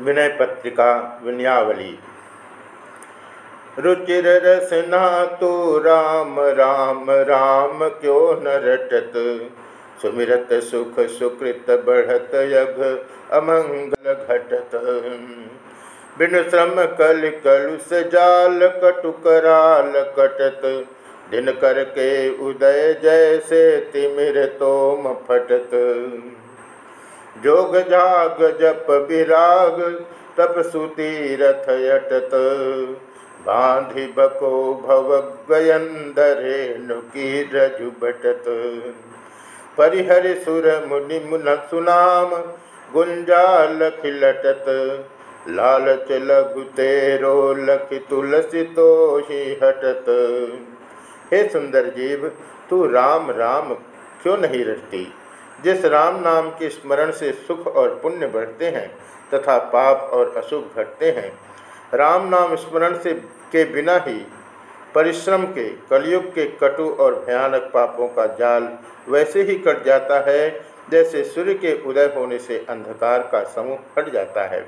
विनय पत्रिका विनयावली। रुचिर रसना तो राम राम राम क्यों न रटत? सुमिरत सुख सुकृत बढ़त यघ अमंगल घटत। बिन श्रम कल कलुष जाल कटुकराल कटत। दिन करके उदय जैसे तिमिर तोम फटत। जोग जाग, जप विराग, तप सुती रथ यटत। बांधि बको भव गयंदरे नुकी रजु बटत परिहर सुर मुनि मुन सुनाम, गुंजाल खिलटत। लालच लघु तेरो लख तुलसी तो ही हटत। हे सुंदर जीव, तू राम राम क्यों नहीं रटती? जिस राम नाम के स्मरण से सुख और पुण्य बढ़ते हैं तथा पाप और अशुभ घटते हैं, राम नाम स्मरण से के बिना ही परिश्रम के, कलयुग के कटु और भयानक पापों का जाल वैसे ही कट जाता है, जैसे सूर्य के उदय होने से अंधकार का समूह हट जाता है।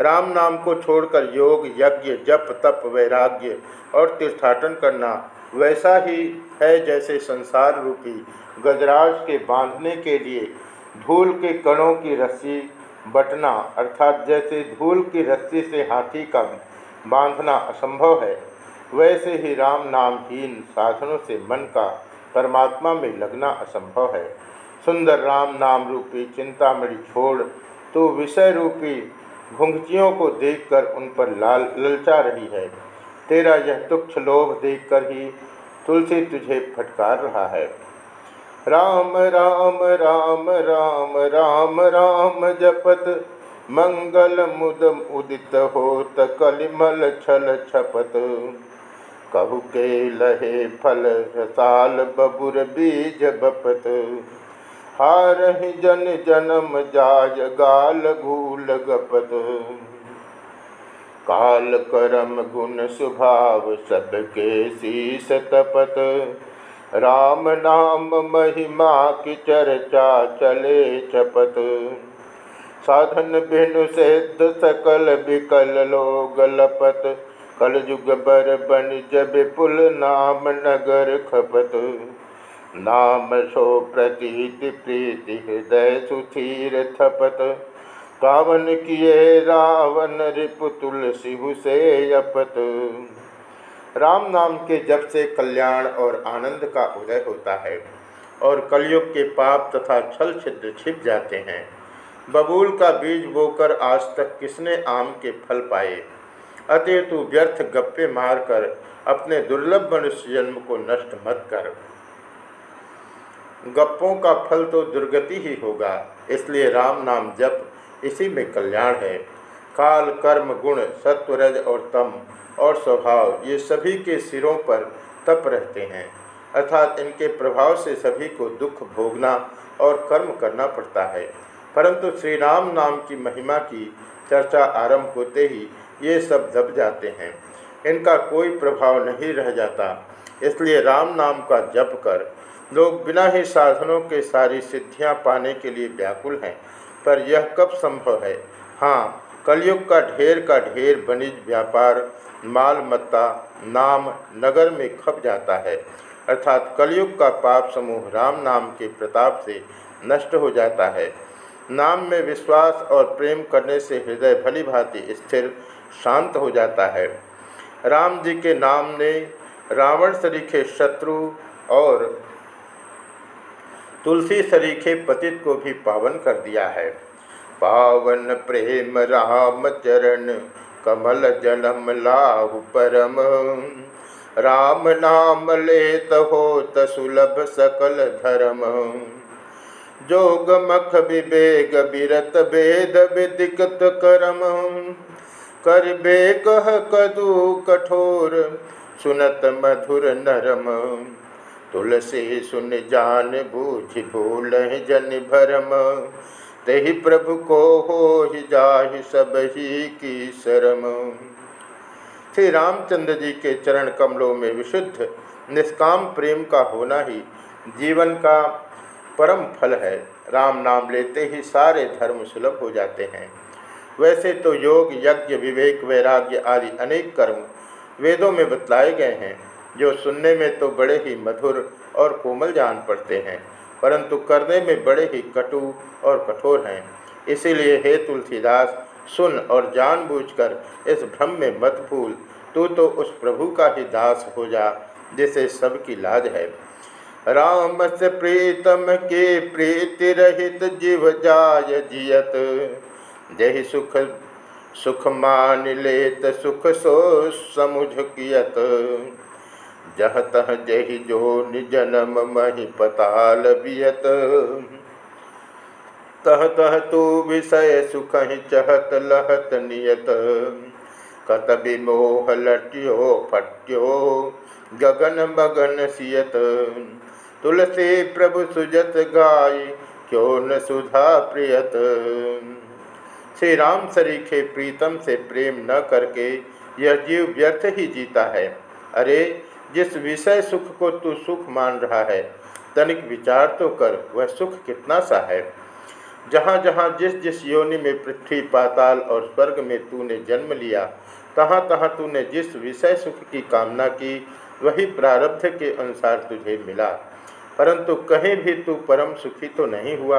राम नाम को छोड़कर योग, यज्ञ, जप, तप, वैराग्य और तीर्थाटन करना वैसा ही है जैसे संसार रूपी गजराज के बांधने के लिए धूल के कणों की रस्सी बटना, अर्थात जैसे धूल की रस्सी से हाथी का बांधना असंभव है, वैसे ही राम नामहीन साधनों से मन का परमात्मा में लगना असंभव है। सुंदर राम नाम रूपी चिंतामणि छोड़ तो विषय रूपी घुंघचियों को देखकर उन पर लाल ललचा रही है। तेरा यह तुक्ष लोभ देखकर ही तुलसी तुझे फटकार रहा है। राम राम राम राम राम राम, जपत मंगल मुद उदित होत कलिमल छल छपत। कहु के लहे फल रसाल बबुर बीज बपत। हारहि जन जन्म जाय, गाल घूल गपत। काल करम गुण स्वभाव सबके शीस तपत। राम नाम महिमा की चर्चा चले चपत। साधन बिनु सिद्ध सकल विकल लोग लपत। कल जुग बर बन जब पुल नाम नगर खपत। नाम सो प्रतीति प्रीति हृदय सुधीर थपत। पावन किए रावण, रिपु, तुलसी से अपत राम नाम के जप से कल्याण और आनंद का उदय होता है और कलयुग के पाप तथा छल छिद्र छिप जाते हैं। बबूल का बीज बोकर आज तक किसने आम के फल पाए? अतः तू व्यर्थ गप्पे मारकर अपने दुर्लभ मनुष्य जन्म को नष्ट मत कर। गप्पों का फल तो दुर्गति ही होगा, इसलिए राम नाम जप इसी में कल्याण है। काल, कर्म, गुण, सत्वरज और तम और स्वभाव, ये सभी के सिरों पर तप रहते हैं। अर्थात इनके प्रभाव से सभी को दुख भोगना और कर्म करना पड़ता है। परंतु श्री राम नाम की महिमा की चर्चा आरंभ होते ही ये सब दब जाते हैं। इनका कोई प्रभाव नहीं रह जाता। इसलिए राम नाम का जप कर लोग बिना ही साधनों के सारी सिद्धियाँ पाने के लिए व्याकुल हैं। पर यह कब संभव है? हाँ कलयुग का ढेर का ढेर बनिज व्यापार, माल मत्ता, नाम नगर में खप जाता है। अर्थात कलयुग का पाप समूह राम नाम के प्रताप से नष्ट हो जाता है। नाम में विश्वास और प्रेम करने से हृदय भली भांति स्थिर, शांत हो जाता है। राम जी के नाम ने रावण सरीखे शत्रु और तुलसी सरीखे पतित को भी पावन कर दिया है। पावन प्रेम राम चरण, कमल जलम लाहु परम। राम नाम लेत होत सुलभ सकल धर्म। जोग मख विवेक बिरत वेद विदिकत करम। कर बे कह कदु कठोर, सुनत मधुर नरम। तुलसी सुन जान, बूझ भूल जन भरम। तही प्रभु को हो ही जाहि सब ही की शरम। श्री रामचंद्र जी के चरण कमलों में विशुद्ध, निष्काम प्रेम का होना ही जीवन का परम फल है। राम नाम लेते ही सारे धर्म सुलभ हो जाते हैं। वैसे तो योग, यज्ञ, विवेक, वैराग्य आदि अनेक कर्म वेदों में बतलाए गए हैं। जो सुनने में तो बड़े ही मधुर और कोमल जान पड़ते हैं, परंतु करने में बड़े ही कटु और कठोर हैं। इसीलिए हे तुलसीदास, सुन और जानबूझकर इस भ्रम में मत भूल। तू तो उस प्रभु का ही दास हो जा, जिसे सबकी लाज है। राम से प्रीतम के प्रीति रहित जीव जाय जियत। जही सुख सुख मान लेत, सुख सो समुझ कियत। जह तह जही जो निजनम मही पताल बियत। तह तह तू विषय सुख चहत लहत नियत। कत विमोह लट्यो फट्यो, गगन मगन सियत। तुलसी प्रभु सुजत गाय क्यों न सुधा प्रियत। श्री राम सरीखे प्रीतम से प्रेम न करके यह जीव व्यर्थ ही जीता है। अरे जिस विषय सुख को तू सुख मान रहा है, तनिक विचार तो कर, वह सुख कितना सा है? जहाँ जहाँ जिस जिस योनि में पृथ्वी, पाताल और स्वर्ग में तूने जन्म लिया, तहाँ तहाँ तूने जिस विषय सुख की कामना की, वही प्रारब्ध के अनुसार तुझे मिला। परंतु कहीं भी तू परम सुखी तो नहीं हुआ।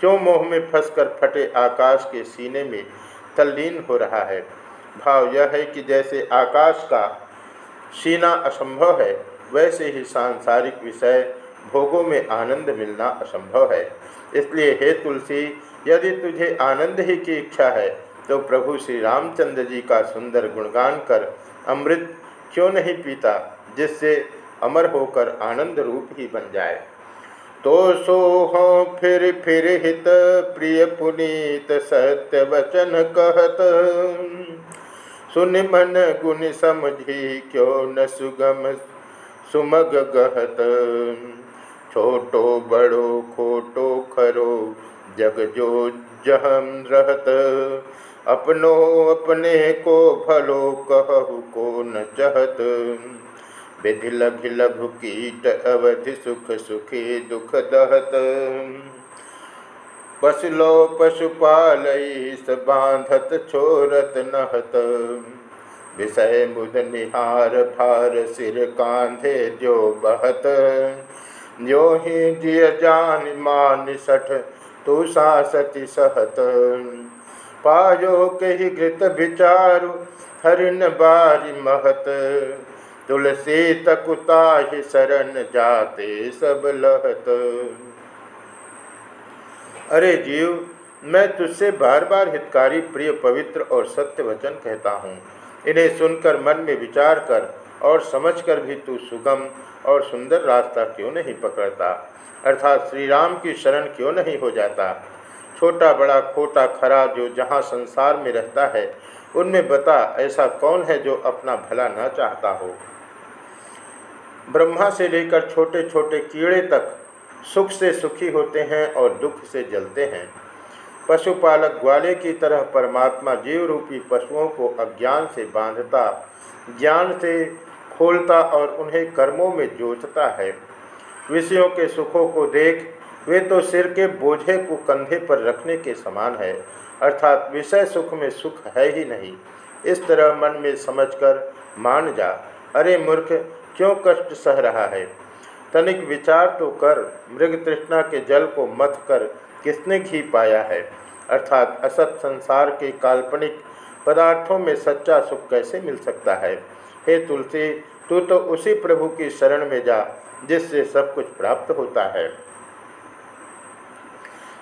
क्यों मोह में फंसकर फटे आकाश के सीने में तल्लीन हो रहा है? भाव यह है कि जैसे आकाश का सीना असंभव है, वैसे ही सांसारिक विषय भोगों में आनंद मिलना असंभव है। इसलिए हे तुलसी, यदि तुझे आनंद ही की इच्छा है तो प्रभु श्री रामचंद्र जी का सुंदर गुणगान कर अमृत क्यों नहीं पीता, जिससे अमर होकर आनंद रूप ही बन जाए। तो सो हो फिर फिर हित प्रिय पुनीत सत्य वचन कहत सुन मन गुण समझी क्यों न सुगम सुमग गहत? छोटो बड़ो खोटो खरो, जग जो जहम रहत। अपनो अपने को भलो कहु को न चहत। विधि लघु लघु कीट अवधि सुख सुखी दुख दहत। पशुलो पशुपाल बांधत छोरत नहत। विषय मुद निहार भार सिर कांधे जो बहत। जो ही जिय जान मान सठ, तू सासति सहत। पायो कही घृत विचारु, हरिण बारी महत। तुलसी तकुता शरण जाते सब लहत। अरे जीव, मैं तुझसे बार बार हितकारी, प्रिय, पवित्र और सत्य वचन कहता हूँ। इन्हें सुनकर मन में विचार कर और समझकर भी तू सुगम और सुंदर रास्ता क्यों नहीं पकड़ता? अर्थात श्री राम की शरण क्यों नहीं हो जाता? छोटा, बड़ा, खोटा, खरा जो जहाँ संसार में रहता है, उनमें बता ऐसा कौन है जो अपना भला न चाहता हो? ब्रह्मा से लेकर छोटे छोटे कीड़े तक सुख से सुखी होते हैं और दुख से जलते हैं। पशुपालक ग्वाले की तरह परमात्मा जीव रूपी पशुओं को अज्ञान से बांधता, ज्ञान से खोलता और उन्हें कर्मों में जोतता है। विषयों के सुखों को देख, वे तो सिर के बोझे को कंधे पर रखने के समान है, अर्थात विषय सुख में सुख है ही नहीं। इस तरह मन में समझकर मान जा, अरे मूर्ख, क्यों कष्ट सह रहा है? तनिक विचार तो कर, मृग तृष्णा के जल को मथ कर, किसने घी पाया है? अर्थात असत संसार के काल्पनिक पदार्थों में सच्चा सुख कैसे मिल सकता है? हे तुलसी, तू तो उसी प्रभु की शरण में जा, जिससे सब कुछ प्राप्त होता है।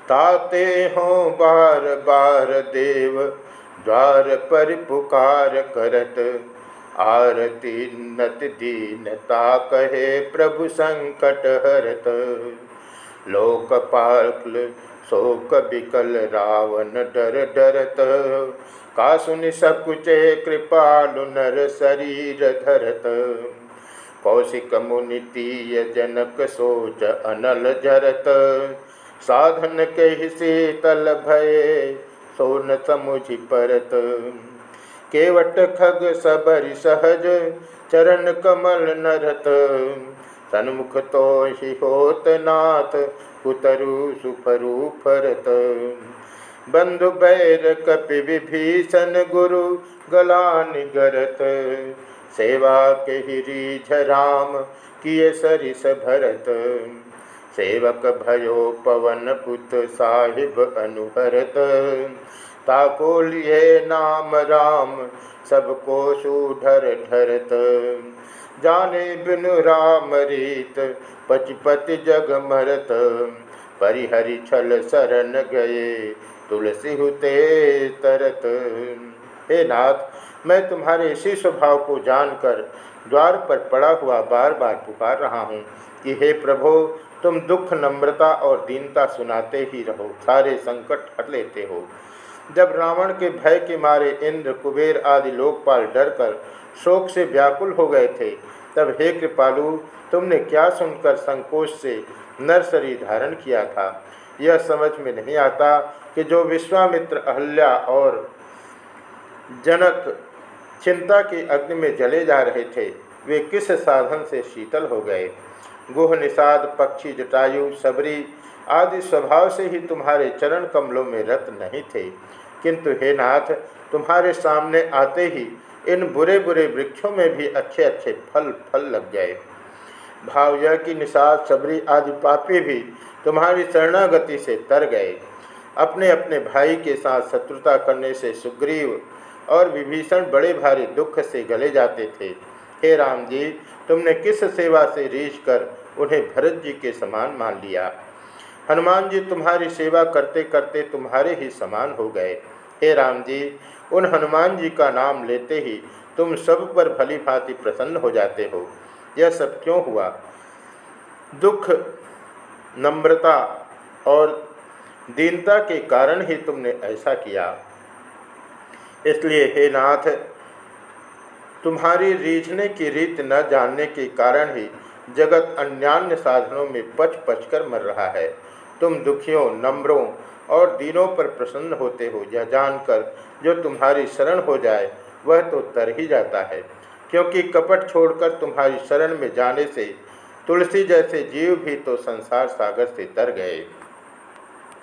ताते हो बार बार देव, द्वार पर पुकार करत। आरती नत दीनता कहे प्रभु संकट हरत। लोकपाल शोक विकल रावण डर डरत। का सुन सकुचे कृपालु नर शरीर धरत। कौशिक मुनितीय जनक सोच अनल जरत। साधन कही शीतल भय, सोन समुझि परत। केवट खग सबरि सहज, चरण कमल नरत। सन्मुख तो ही होत नाथ कुतरु सुफरु फरत। बंधु बैर कपि विभीषण गुरु गलान गरत। सेवा के रीझ राम, किए सरिस भरत। सेवक भयो पवन पुत साहिब अनुहरत। ताको लिए नाम राम, सबको सुधर ढरत जाने बिन राम रीत पचपति जग मरत। परिहरि छल शरण गए, तुलसी हुते तरत। हे नाथ, मैं तुम्हारे इसी स्वभाव को जानकर द्वार पर पड़ा हुआ बार बार पुकार रहा हूँ कि हे प्रभो, तुम दुख, नम्रता और दीनता सुनाते ही रहो, सारे संकट हट लेते हो। जब रावण के भय के मारे इंद्र, कुबेर आदि लोकपाल डरकर शोक से व्याकुल हो गए थे, तब हे कृपालु, तुमने क्या सुनकर संकोच से नरसरी धारण किया था? यह समझ में नहीं आता कि जो विश्वामित्र अहल्या और जनक चिंता की अग्नि में जले जा रहे थे, वे किस साधन से शीतल हो गए? गुह निषाद, पक्षी जटायु, सबरी आदि स्वभाव से ही तुम्हारे चरण कमलों में रत नहीं थे। किंतु हे नाथ, तुम्हारे सामने आते ही इन बुरे बुरे वृक्षों में भी अच्छे अच्छे फल फल लग गए। भाव यह कि निषाद, सबरी आदि पापी भी तुम्हारी शरणागति से तर गए। अपने अपने भाई के साथ शत्रुता करने से सुग्रीव और विभीषण बड़े भारी दुख से गले जाते थे। हे राम जी, तुमने किस सेवा से रीछ कर उन्हें भरत जी के समान मान लिया? हनुमान जी तुम्हारी सेवा करते करते तुम्हारे ही समान हो गए। हे राम जी, उन हनुमान जी का नाम लेते ही तुम सब पर भली भांति प्रसन्न हो जाते हो। यह सब क्यों हुआ? दुख, नम्रता और दीनता के कारण ही तुमने ऐसा किया। इसलिए हे नाथ, तुम्हारी रीझने की रीत न जानने के कारण ही जगत अन्यान्य साधनों में पच पच कर मर रहा है। तुम दुखियों, नम्रों और दीनों पर प्रसन्न होते हो, यह जानकर जो तुम्हारी शरण हो जाए, वह तो तर ही जाता है। क्योंकि कपट छोड़कर तुम्हारी शरण में जाने से, तुलसी जैसे जीव भी तो संसार सागर से तर गए।